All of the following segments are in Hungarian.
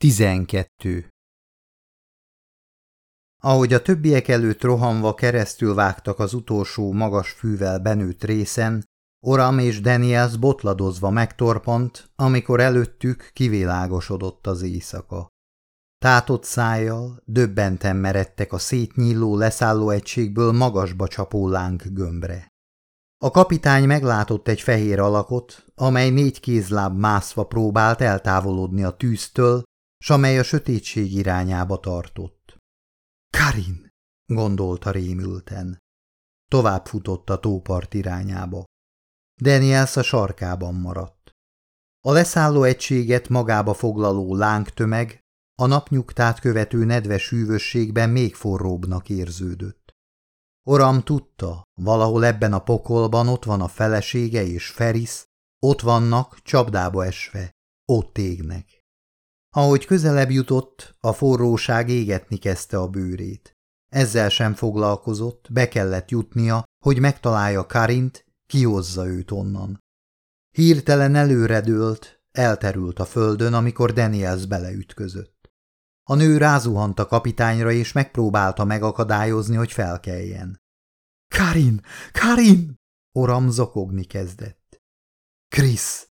12. Ahogy a többiek előtt rohanva keresztül vágtak az utolsó magas fűvel benőtt részen, Oram és Daniels botladozva megtorpant, amikor előttük kivilágosodott az éjszaka. Tátott szájjal, döbbenten meredtek a szétnyíló leszálló egységből magasba csapó láng gömbre. A kapitány meglátott egy fehér alakot, amely négy kézláb mászva próbált eltávolodni a tűztől, s amely a sötétség irányába tartott. Karin, gondolta rémülten. Tovább futott a tópart irányába. Daniels a sarkában maradt. A leszálló egységet magába foglaló lángtömeg a napnyugtát követő nedves hűvösségben még forróbbnak érződött. Oram tudta, valahol ebben a pokolban ott van a felesége és Feris, ott vannak, csapdába esve, ott égnek. Ahogy közelebb jutott, a forróság égetni kezdte a bőrét. Ezzel sem foglalkozott, be kellett jutnia, hogy megtalálja Karint, kihozza őt onnan. Hirtelen előredőlt, elterült a földön, amikor Daniels beleütközött. A nő rázuhant a kapitányra, és megpróbálta megakadályozni, hogy felkeljen. – Karin! Karin! – Oram zokogni kezdett. – Krisz!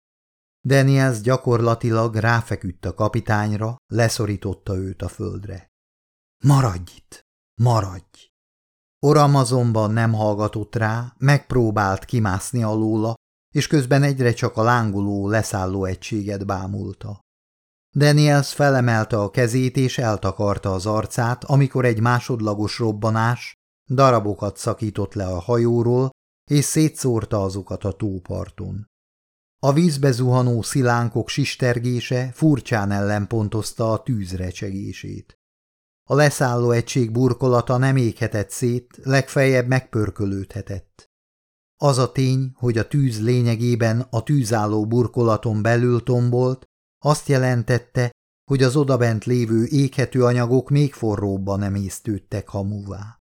Daniels gyakorlatilag ráfeküdt a kapitányra, leszorította őt a földre. Maradj itt! Maradj! Oram azonban nem hallgatott rá, megpróbált kimászni alóla, és közben egyre csak a lánguló, leszálló egységet bámulta. Daniels felemelte a kezét és eltakarta az arcát, amikor egy másodlagos robbanás darabokat szakított le a hajóról, és szétszórta azokat a tóparton. A vízbe zuhanó szilánkok sistergése furcsán ellenpontozta a tűz. A leszálló egység burkolata nem éghetett szét, legfeljebb megpörkölődhetett. Az a tény, hogy a tűz lényegében a tűzálló burkolaton belül tombolt, azt jelentette, hogy az odabent lévő éghető anyagok még forróbban emésztődtek hamuvá.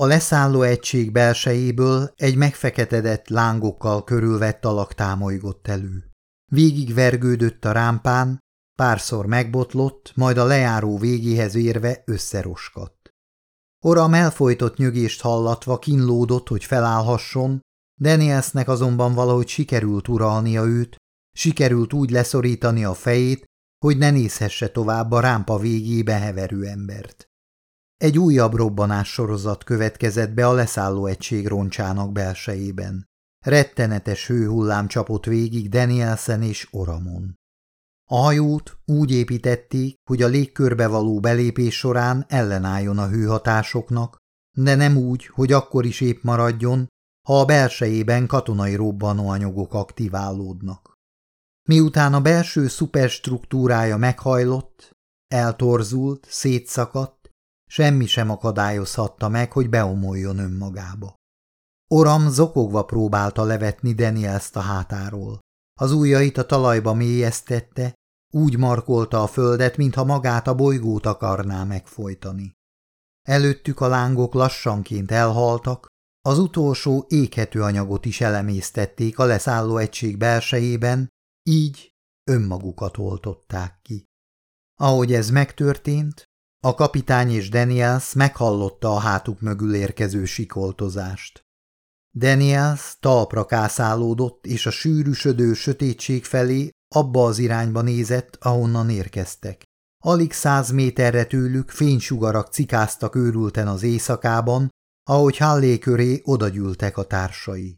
A leszálló egység belsejéből egy megfeketedett lángokkal körülvett alak támolygott elő. Végig vergődött a rámpán, párszor megbotlott, majd a lejáró végéhez érve összeroskadt. Oram elfolytott nyögést hallatva kínlódott, hogy felállhasson, Danielsnek azonban valahogy sikerült uralnia őt, sikerült úgy leszorítani a fejét, hogy ne nézhesse tovább a rámpa végébe heverő embert. Egy újabb robbanás sorozat következett be a leszálló egység roncsának belsejében. Rettenetes hőhullám csapott végig Danielsen és Oramon. A hajót úgy építették, hogy a légkörbe való belépés során ellenálljon a hőhatásoknak, de nem úgy, hogy akkor is épp maradjon, ha a belsejében katonai robbanóanyagok aktiválódnak. Miután a belső szuperstruktúrája meghajlott, eltorzult, szétszakadt, Semmi sem akadályozhatta meg, hogy beomoljon önmagába. Oram zokogva próbálta levetni Danielst a hátáról. Az ujjait a talajba mélyeztette, úgy markolta a földet, mintha magát a bolygót akarná megfojtani. Előttük a lángok lassanként elhaltak, az utolsó éghető anyagot is elemésztették a leszálló egység belsejében, így önmagukat oltották ki. Ahogy ez megtörtént, a kapitány és Daniels meghallotta a hátuk mögül érkező sikoltozást. Daniels talpra kászálódott, és a sűrűsödő sötétség felé abba az irányba nézett, ahonnan érkeztek. Alig száz méterre tőlük fénysugarak cikáztak őrülten az éjszakában, ahogy Hallé köré odagyűltek a társai.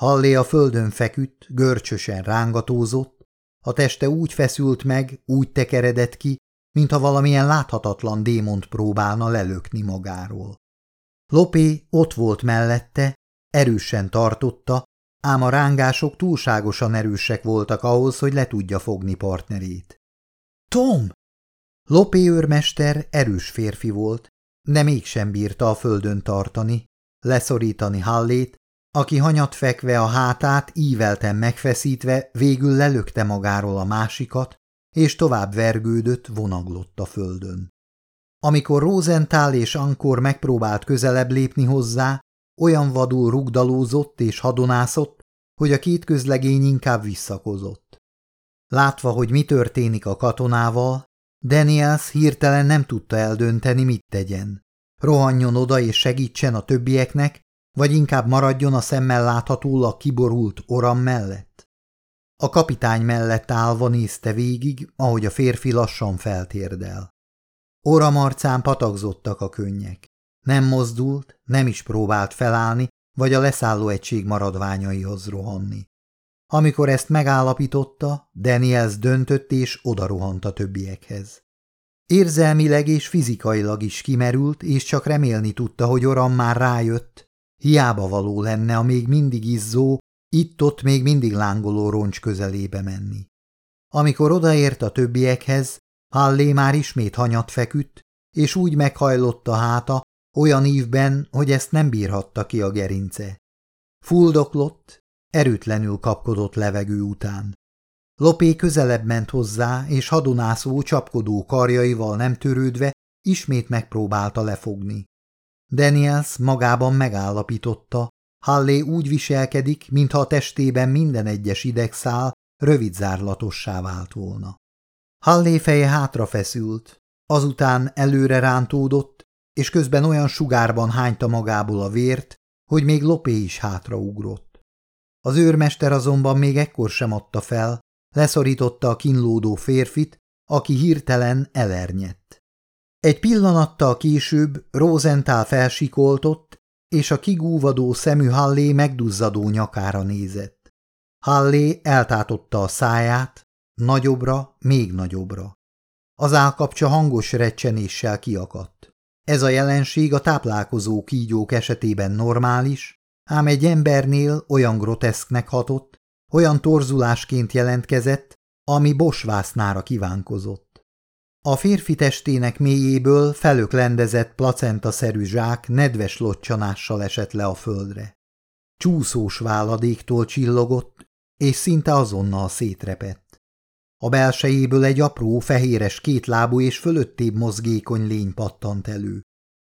Hallé a földön feküdt, görcsösen rángatózott, a teste úgy feszült meg, úgy tekeredett ki, mintha valamilyen láthatatlan démont próbálna lelökni magáról. Lopé ott volt mellette, erősen tartotta, ám a rángások túlságosan erősek voltak ahhoz, hogy le tudja fogni partnerét. Tom! Lopé őrmester erős férfi volt, de mégsem bírta a földön tartani, leszorítani Hallét, aki hanyat fekve a hátát ívelten megfeszítve végül lelökte magáról a másikat, és tovább vergődött, vonaglott a földön. Amikor Rosenthal és Ankor megpróbált közelebb lépni hozzá, olyan vadul rugdalózott és hadonászott, hogy a két közlegény inkább visszakozott. Látva, hogy mi történik a katonával, Daniels hirtelen nem tudta eldönteni, mit tegyen. Rohanjon oda és segítsen a többieknek, vagy inkább maradjon a szemmel láthatólag kiborult oram mellett? A kapitány mellett állva nézte végig, ahogy a férfi lassan feltérdel. Oram arcán patakzottak a könnyek. Nem mozdult, nem is próbált felállni, vagy a leszálló egység maradványaihoz rohanni. Amikor ezt megállapította, Daniels döntött és odarohant a többiekhez. Érzelmileg és fizikailag is kimerült, és csak remélni tudta, hogy Oram már rájött. Hiába való lenne a még mindig izzó, itt-ott még mindig lángoló roncs közelébe menni. Amikor odaért a többiekhez, Hallé már ismét hanyat feküdt, és úgy meghajlott a háta, olyan ívben, hogy ezt nem bírhatta ki a gerince. Fuldoklott, erőtlenül kapkodott levegő után. Lopé közelebb ment hozzá, és hadonászó, csapkodó karjaival nem törődve ismét megpróbálta lefogni. Daniels magában megállapította, Hallé úgy viselkedik, mintha a testében minden egyes idegszál rövid zárlatossá vált volna. Hallé feje hátra feszült, azután előre rántódott, és közben olyan sugárban hányta magából a vért, hogy még Lopé is hátraugrott. Az őrmester azonban még ekkor sem adta fel, leszorította a kínlódó férfit, aki hirtelen elernyett. Egy pillanattal később Rosenthal felsikoltott, és a kigúvadó szemű Hallé megduzzadó nyakára nézett. Hallé eltátotta a száját, nagyobbra, még nagyobbra. Az állkapcsa hangos recsenéssel kiakadt. Ez a jelenség a táplálkozó kígyók esetében normális, ám egy embernél olyan groteszknek hatott, olyan torzulásként jelentkezett, ami bosvásznára kívánkozott. A férfi testének mélyéből felöklendezett placenta-szerű zsák nedves locsanással esett le a földre. Csúszós váladéktól csillogott, és szinte azonnal szétrepett. A belsejéből egy apró, fehéres kétlábú és fölöttébb mozgékony lény pattant elő.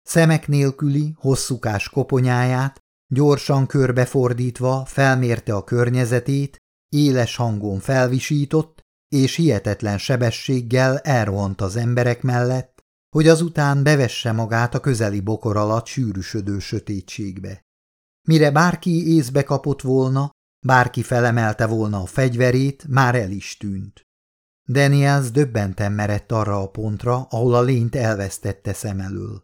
Szemek nélküli, hosszúkás koponyáját Gyorsan körbefordítva felmérte a környezetét, éles hangon felvisított, és hihetetlen sebességgel elrohant az emberek mellett, hogy azután bevesse magát a közeli bokor alatt sűrűsödő sötétségbe. Mire bárki észbe kapott volna, bárki felemelte volna a fegyverét, már el is tűnt. Daniels döbbenten merett arra a pontra, ahol a lényt elvesztette szem elől.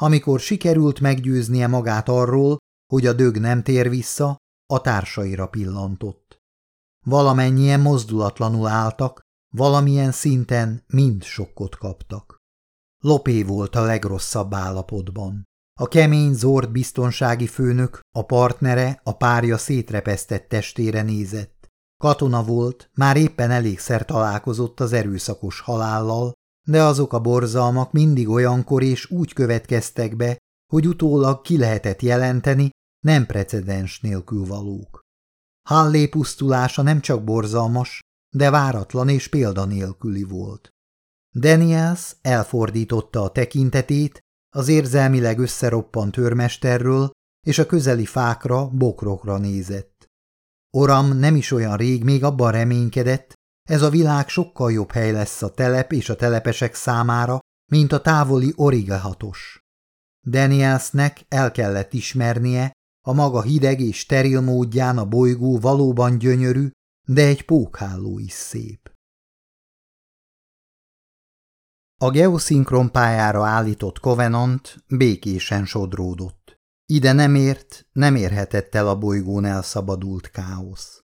Amikor sikerült meggyőznie magát arról, hogy a dög nem tér vissza, a társaira pillantott. Valamennyien mozdulatlanul álltak, valamilyen szinten mind sokkot kaptak. Lopé volt a legrosszabb állapotban. A kemény zord biztonsági főnök, a partnere, a párja szétrepesztett testére nézett. Katona volt, már éppen elégszer találkozott az erőszakos halállal, de azok a borzalmak mindig olyankor és úgy következtek be, hogy utólag ki lehetett jelenteni, nem precedens nélkül valók. Hallé pusztulása nem csak borzalmas, de váratlan és példanélküli volt. Daniels elfordította a tekintetét az érzelmileg összeroppant őrmesterről, és a közeli fákra, bokrokra nézett. Oram nem is olyan rég még abban reménykedett, ez a világ sokkal jobb hely lesz a telep és a telepesek számára, mint a távoli Origehatos. Danielsnek el kellett ismernie, a maga hideg és steril módján a bolygó valóban gyönyörű, de egy pókháló is szép. A geoszinkron pályára állított Covenant békésen sodródott. Ide nem ért, nem érhetett el a bolygón elszabadult káosz.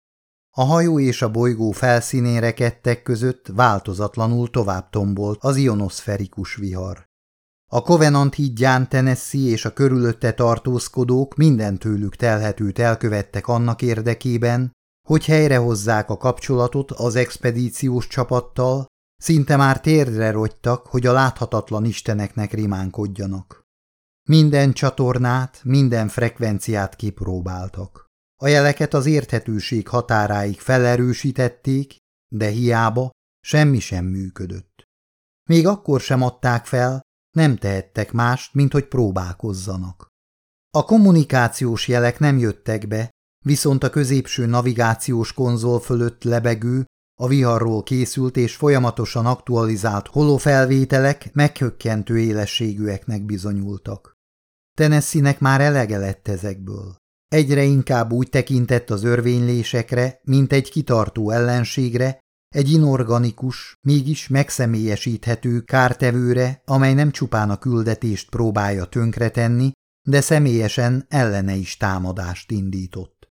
A hajó és a bolygó felszínén rekedtek között változatlanul tovább tombolt az ionoszferikus vihar. A Covenant hídján Tennessee és a körülötte tartózkodók minden tőlük telhetőt elkövettek annak érdekében, hogy helyrehozzák a kapcsolatot az expedíciós csapattal, szinte már térdre rogytak, hogy a láthatatlan isteneknek rimánkodjanak. Minden csatornát, minden frekvenciát kipróbáltak. A jeleket az érthetőség határáig felerősítették, de hiába semmi sem működött. Még akkor sem adták fel, nem tehettek mást, mint hogy próbálkozzanak. A kommunikációs jelek nem jöttek be, viszont a középső navigációs konzol fölött lebegő, A viharról készült és folyamatosan aktualizált holofelvételek meghökkentő élességűeknek bizonyultak. Tennessee-nek már elege lett ezekből. Egyre inkább úgy tekintett az örvénylésekre, mint egy kitartó ellenségre, egy inorganikus, mégis megszemélyesíthető kártevőre, amely nem csupán a küldetést próbálja tönkretenni, de személyesen ellene is támadást indított.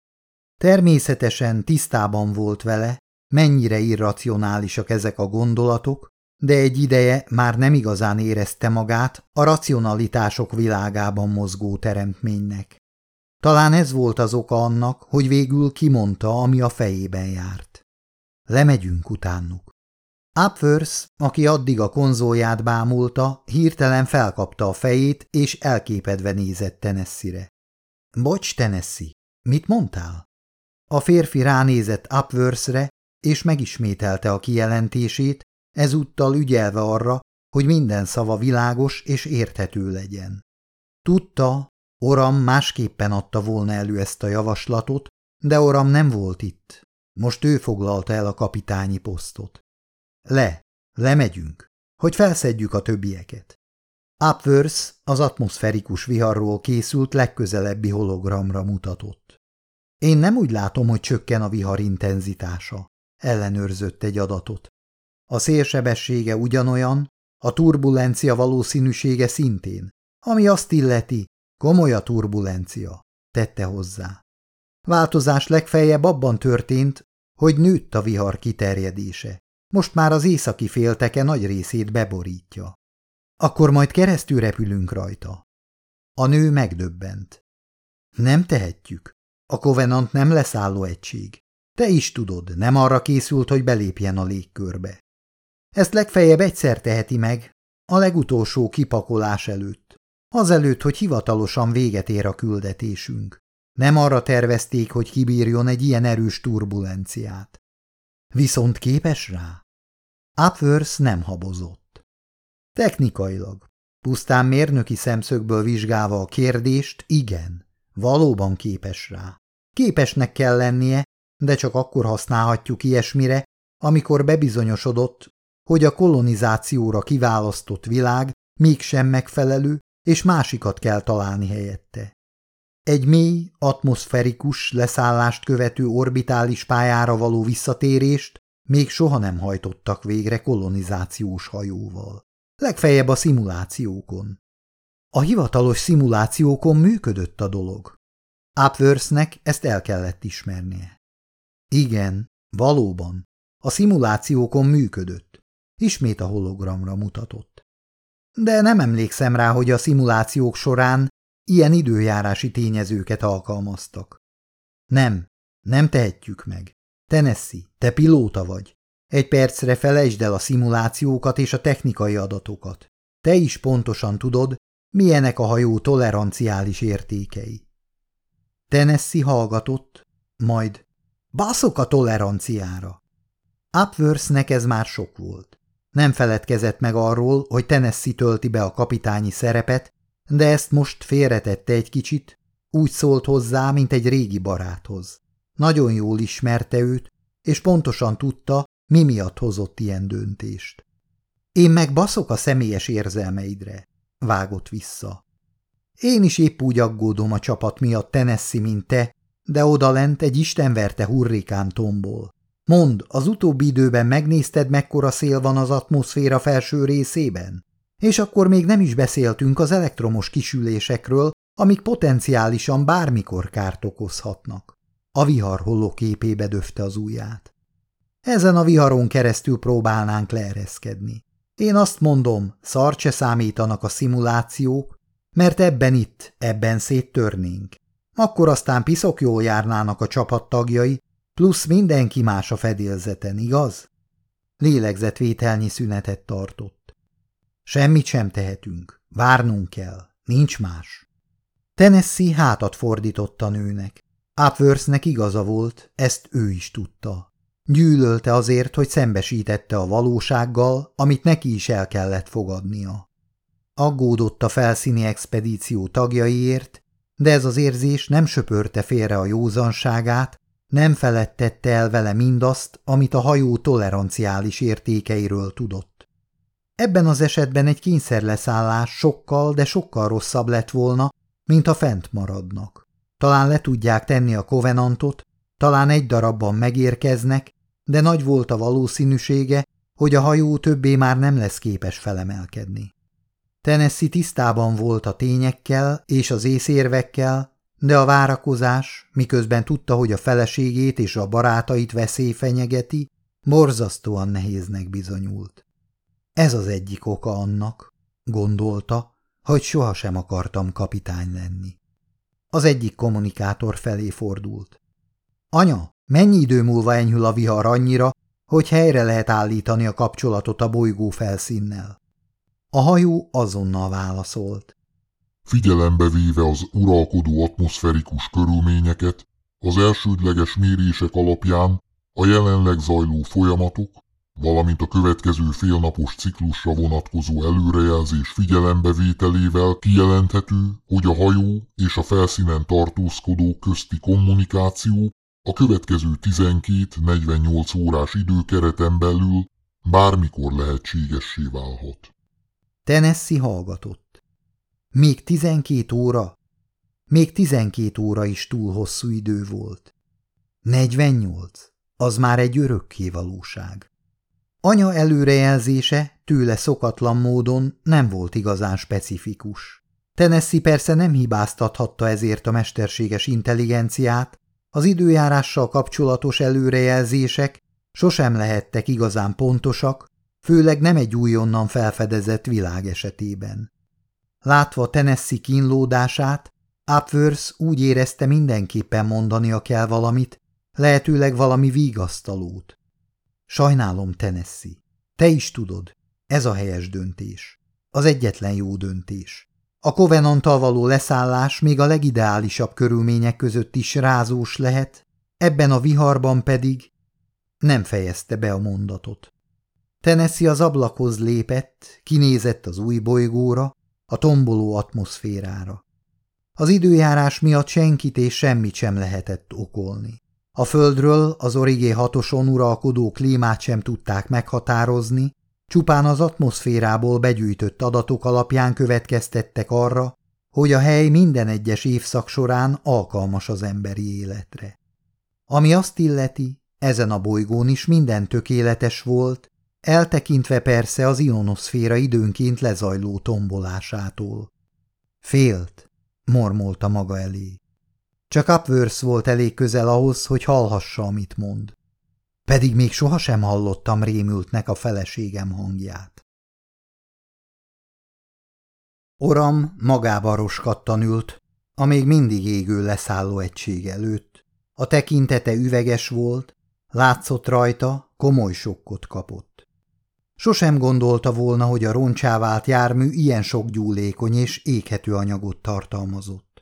Természetesen tisztában volt vele, mennyire irracionálisak ezek a gondolatok, de egy ideje már nem igazán érezte magát a racionalitások világában mozgó teremtménynek. Talán ez volt az oka annak, hogy végül kimondta, ami a fejében járt. Lemegyünk utánuk. Upworth, aki addig a konzolját bámulta, hirtelen felkapta a fejét, és elképedve nézett Tennessee-re. Bocs, Tennessee, mit mondtál? A férfi ránézett Upworth-re, és megismételte a kijelentését, ezúttal ügyelve arra, hogy minden szava világos és érthető legyen. Tudta, Oram másképpen adta volna elő ezt a javaslatot, de Oram nem volt itt. Most ő foglalta el a kapitányi posztot. Le, lemegyünk, hogy felszedjük a többieket. Upworth az atmoszferikus viharról készült legközelebbi hologramra mutatott. Én nem úgy látom, hogy csökken a vihar intenzitása, ellenőrzött egy adatot. A szélsebessége ugyanolyan, a turbulencia valószínűsége szintén, ami azt illeti, komoly a turbulencia, tette hozzá. Változás legfeljebb abban történt, hogy nőtt a vihar kiterjedése. Most már az északi félteke nagy részét beborítja. Akkor majd keresztül repülünk rajta. A nő megdöbbent. Nem tehetjük. A Covenant nem leszálló egység. Te is tudod, nem arra készült, hogy belépjen a légkörbe. Ezt legfeljebb egyszer teheti meg, a legutolsó kipakolás előtt. Azelőtt, hogy hivatalosan véget ér a küldetésünk. Nem arra tervezték, hogy kibírjon egy ilyen erős turbulenciát. Viszont képes rá? Upworth nem habozott. Technikailag, pusztán mérnöki szemszögből vizsgálva a kérdést, igen, valóban képes rá. Képesnek kell lennie, de csak akkor használhatjuk ilyesmire, amikor bebizonyosodott, hogy a kolonizációra kiválasztott világ mégsem megfelelő, és másikat kell találni helyette. Egy mély, atmoszferikus leszállást követő orbitális pályára való visszatérést még soha nem hajtottak végre kolonizációs hajóval. Legfeljebb a szimulációkon. A hivatalos szimulációkon működött a dolog. Upworthnek ezt el kellett ismernie. Igen, valóban. A szimulációkon működött. Ismét a hologramra mutatott. De nem emlékszem rá, hogy a szimulációk során ilyen időjárási tényezőket alkalmaztak. Nem, nem tehetjük meg. Tennessee, te pilóta vagy. Egy percre felejtsd el a szimulációkat és a technikai adatokat. Te is pontosan tudod, milyenek a hajó toleranciális értékei. Tennessee hallgatott, majd baszok a toleranciára. Upworthnek ez már sok volt. Nem feledkezett meg arról, hogy Tennessee tölti be a kapitányi szerepet, de ezt most félretette egy kicsit, úgy szólt hozzá, mint egy régi baráthoz. Nagyon jól ismerte őt, és pontosan tudta, mi miatt hozott ilyen döntést. Én meg baszok a személyes érzelmeidre, vágott vissza. Én is épp úgy aggódom a csapat miatt Tennessee, mint te, de odalent egy istenverte hurrikán tombol. Mond, az utóbbi időben megnézted, mekkora szél van az atmoszféra felső részében? És akkor még nem is beszéltünk az elektromos kisülésekről, amik potenciálisan bármikor kárt okozhatnak. A vihar holló képébe döfte az ujját. Ezen a viharon keresztül próbálnánk leereszkedni. Én azt mondom, szart se számítanak a szimulációk, mert ebben itt, ebben széttörnénk. Akkor aztán piszok jól járnának a csapattagjai, plusz mindenki más a fedélzeten, igaz? Lélegzetvételnyi szünetet tartott. Semmit sem tehetünk, várnunk kell, nincs más. Tennessee hátat fordított a nőnek. Upworthnek igaza volt, ezt ő is tudta. Gyűlölte azért, hogy szembesítette a valósággal, amit neki is el kellett fogadnia. Aggódott a felszíni expedíció tagjaiért, de ez az érzés nem söpörte félre a józanságát, nem felettette el vele mindazt, amit a hajó toleranciális értékeiről tudott. Ebben az esetben egy kényszerleszállás sokkal, de sokkal rosszabb lett volna, mint ha fent maradnak. Talán le tudják tenni a kovenantot, talán egy darabban megérkeznek, de nagy volt a valószínűsége, hogy a hajó többé már nem lesz képes felemelkedni. Tennessee tisztában volt a tényekkel és az észérvekkel, de a várakozás, miközben tudta, hogy a feleségét és a barátait veszély fenyegeti, borzasztóan nehéznek bizonyult. Ez az egyik oka annak, gondolta, hogy sohasem akartam kapitány lenni. Az egyik kommunikátor felé fordult. Anya, mennyi idő múlva enyhül a vihar annyira, hogy helyre lehet állítani a kapcsolatot a bolygó felszínnel? A hajó azonnal válaszolt. Figyelembe véve az uralkodó atmoszferikus körülményeket, az elsődleges mérések alapján a jelenleg zajló folyamatok, valamint a következő félnapos ciklusra vonatkozó előrejelzés figyelembevételével kijelenthető, hogy a hajó és a felszínen tartózkodó közti kommunikáció a következő 12-48 órás időkereten belül bármikor lehetségessé válhat. Tennessee hallgatott. Még tizenkét óra? Még tizenkét óra is túl hosszú idő volt. Negyvennyolc? Az már egy örökké valóság. Anya előrejelzése tőle szokatlan módon nem volt igazán specifikus. Tennessee persze nem hibáztathatta ezért a mesterséges intelligenciát, az időjárással kapcsolatos előrejelzések sosem lehettek igazán pontosak, főleg nem egy újonnan felfedezett világ esetében. Látva Tennessee kínlódását, Upworth úgy érezte mindenképpen mondania kell valamit, lehetőleg valami vígasztalót. Sajnálom, Tennessee. Te is tudod, ez a helyes döntés. Az egyetlen jó döntés. A kovenantal való leszállás még a legideálisabb körülmények között is rázós lehet, ebben a viharban pedig nem fejezte be a mondatot. Tennessee az ablakhoz lépett, kinézett az új bolygóra, a tomboló atmoszférára. Az időjárás miatt senkit és semmit sem lehetett okolni. A földről az origé hatoson uralkodó klímát sem tudták meghatározni, csupán az atmoszférából begyűjtött adatok alapján következtettek arra, hogy a hely minden egyes évszak során alkalmas az emberi életre. Ami azt illeti, ezen a bolygón is minden tökéletes volt, eltekintve persze az ionoszféra időnként lezajló tombolásától. Félt, mormolta maga elé. Csak Upworth volt elég közel ahhoz, hogy hallhassa, amit mond. Pedig még sohasem hallottam rémültnek a feleségem hangját. Oram magába roskattan ült, a még mindig égő leszálló egység előtt. A tekintete üveges volt, látszott rajta, komoly sokkot kapott. Sosem gondolta volna, hogy a roncsá jármű ilyen sok gyúlékony és éghető anyagot tartalmazott.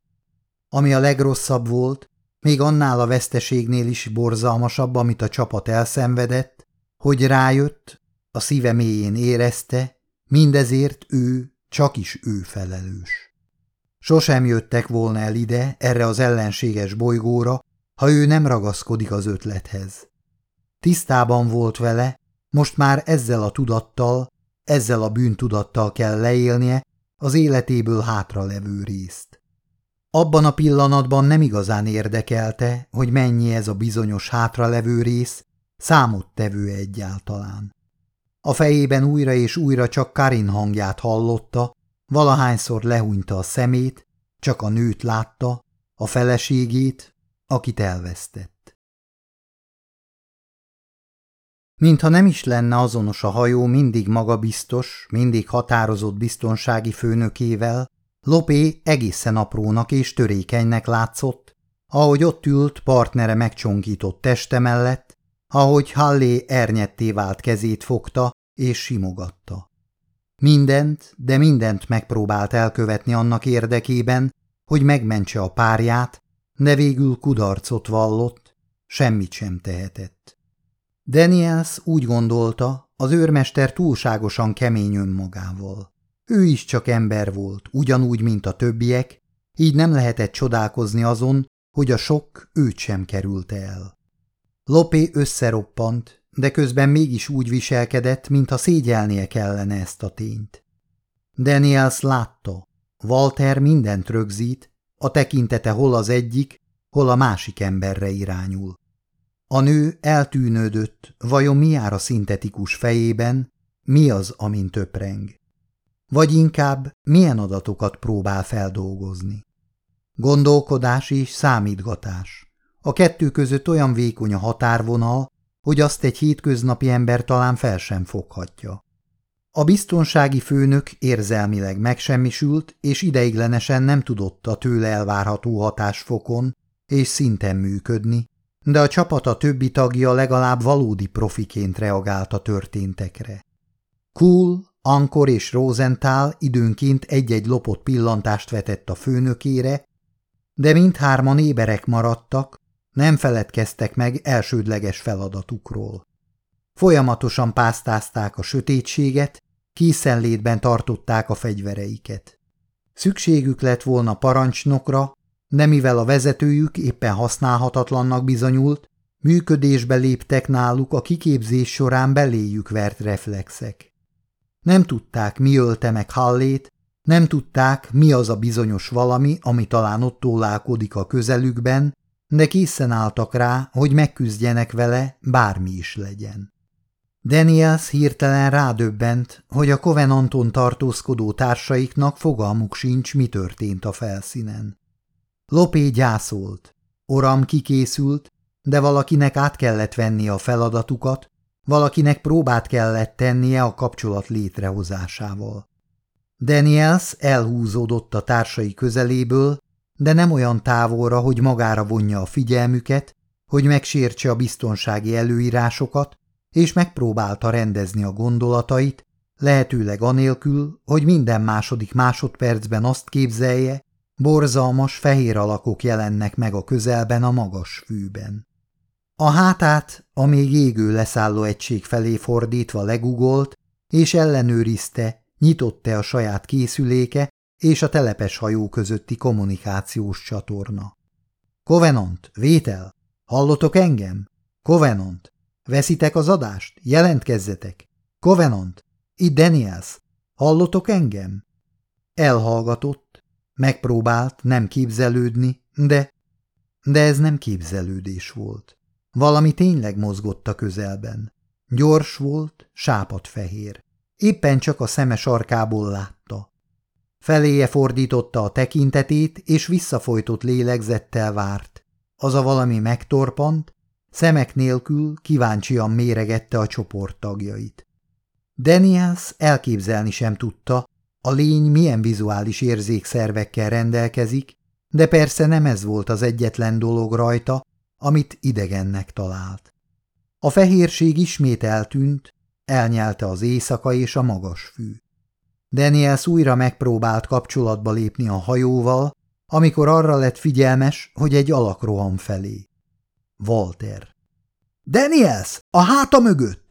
Ami a legrosszabb volt, még annál a veszteségnél is borzalmasabb, amit a csapat elszenvedett, hogy rájött, a szíve mélyén érezte, mindezért ő, csak is ő felelős. Sosem jöttek volna el ide, erre az ellenséges bolygóra, ha ő nem ragaszkodik az ötlethez. Tisztában volt vele, most már ezzel a tudattal, ezzel a bűntudattal kell leélnie az életéből hátra levő részt. Abban a pillanatban nem igazán érdekelte, hogy mennyi ez a bizonyos hátralevő rész, számottevő egyáltalán. A fejében újra és újra csak Karin hangját hallotta, valahányszor lehúnyta a szemét, csak a nőt látta, a feleségét, akit elvesztett. Mintha nem is lenne azonos a hajó mindig magabiztos, mindig határozott biztonsági főnökével, Lopé egészen aprónak és törékenynek látszott, ahogy ott ült partnere megcsonkított teste mellett, ahogy Hallé ernyetté vált kezét fogta és simogatta. Mindent, de mindent megpróbált elkövetni annak érdekében, hogy megmentse a párját, de végül kudarcot vallott, semmit sem tehetett. Daniels úgy gondolta, az őrmester túlságosan kemény önmagával. Ő is csak ember volt, ugyanúgy, mint a többiek, így nem lehetett csodálkozni azon, hogy a sok őt sem került el. Lopé összeroppant, de közben mégis úgy viselkedett, mintha szégyelnie kellene ezt a tényt. Daniels látta. Walter mindent rögzít, a tekintete hol az egyik, hol a másik emberre irányul. A nő eltűnődött, vajon mi jár a szintetikus fejében, mi az, amin töpreng. Vagy inkább milyen adatokat próbál feldolgozni. Gondolkodás és számítgatás. A kettő között olyan vékony a határvonal, hogy azt egy hétköznapi ember talán fel sem foghatja. A biztonsági főnök érzelmileg megsemmisült, és ideiglenesen nem tudott a tőle elvárható hatásfokon és szinten működni, de a csapata többi tagja legalább valódi profiként reagált a történtekre. Cool, Ankor és Rosenthal időnként egy-egy lopott pillantást vetett a főnökére, de mindhárman éberek maradtak, nem feledkeztek meg elsődleges feladatukról. Folyamatosan pásztázták a sötétséget, készenlétben tartották a fegyvereiket. Szükségük lett volna parancsnokra, de mivel a vezetőjük éppen használhatatlannak bizonyult, működésbe léptek náluk a kiképzés során beléjük vert reflexek. Nem tudták, mi ölte meg Hallét, nem tudták, mi az a bizonyos valami, ami talán ott tólálkodik a közelükben, de készen álltak rá, hogy megküzdjenek vele, bármi is legyen. Daniels hirtelen rádöbbent, hogy a Covenanton tartózkodó társaiknak fogalmuk sincs, mi történt a felszínen. Lopé gyászolt, Oram kikészült, de valakinek át kellett venni a feladatukat, valakinek próbát kellett tennie a kapcsolat létrehozásával. Daniels elhúzódott a társai közeléből, de nem olyan távolra, hogy magára vonja a figyelmüket, hogy megsértse a biztonsági előírásokat, és megpróbálta rendezni a gondolatait, lehetőleg anélkül, hogy minden második másodpercben azt képzelje, borzalmas fehér alakok jelennek meg a közelben a magas fűben. A hátát a még égő leszálló egység felé fordítva legugolt, és ellenőrizte, nyitott-e a saját készüléke és a telepes hajó közötti kommunikációs csatorna. Covenant, vétel, hallotok engem? Covenant, veszitek az adást? Jelentkezzetek! Covenant, itt Daniels, hallotok engem? Elhallgatott, megpróbált nem képzelődni, de... De ez nem képzelődés volt. Valami tényleg mozgott a közelben. Gyors volt, fehér. Éppen csak a szeme sarkából látta. Feléje fordította a tekintetét, és visszafolytott lélegzettel várt. Az a valami megtorpant, szemek nélkül kíváncsian méregette a csoport tagjait. Daniels elképzelni sem tudta, a lény milyen vizuális érzékszervekkel rendelkezik, de persze nem ez volt az egyetlen dolog rajta, amit idegennek talált. A fehérség ismét eltűnt, elnyelte az éjszaka és a magas fű. Daniels újra megpróbált kapcsolatba lépni a hajóval, amikor arra lett figyelmes, hogy egy alak roham felé. Walter. – Daniels, a háta mögött!